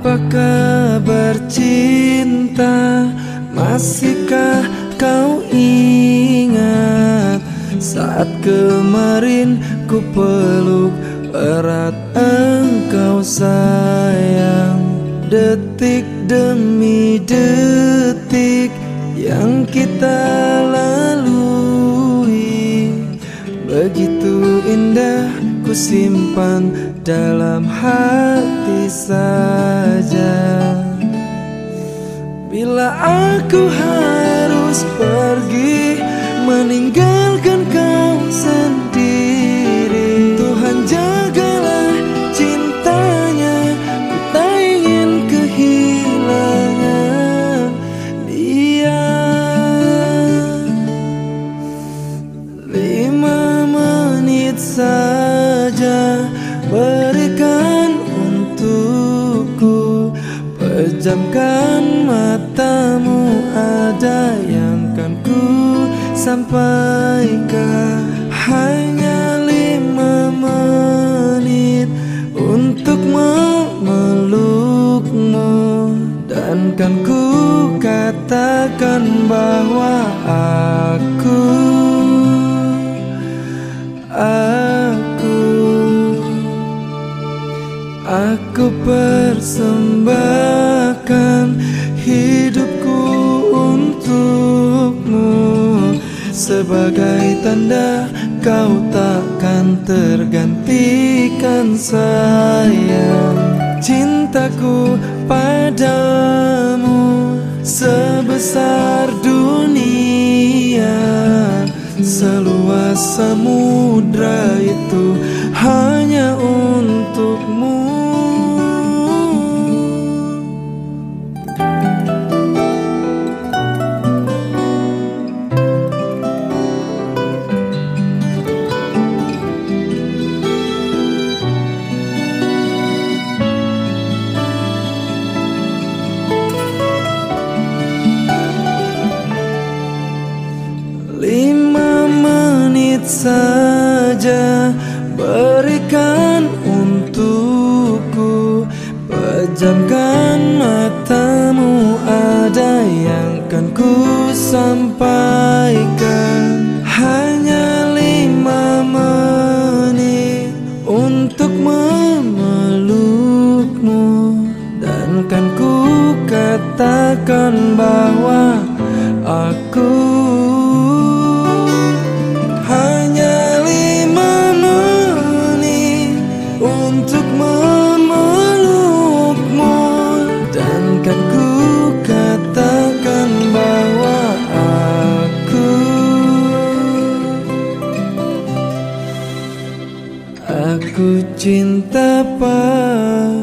Apa kabar cinta? Masihkah kau ingat Saat kemarin ku peluk erat engkau sayang? Detik demi detik yang kita lalui ku simpan dalam hati saja. Bila aku harus pergi meninggalkan Pejamkan matamu ada yang kan ku sampaikan. Hanya lima menit untuk memelukmu. Dan kan ku katakan bahwa aku Aku Aku persembahkan hidupku untukmu. Sebagai tanda kau takkan tergantikan sayang Cintaku padamu sebesar dunia. Seluas samudra itu saja berikan untukku. Pejamkan matamu ada yang kan ku sampaikan Hanya lima menit untuk memelukmu. Dan kan ku katakan bahwa ku cinta padamu.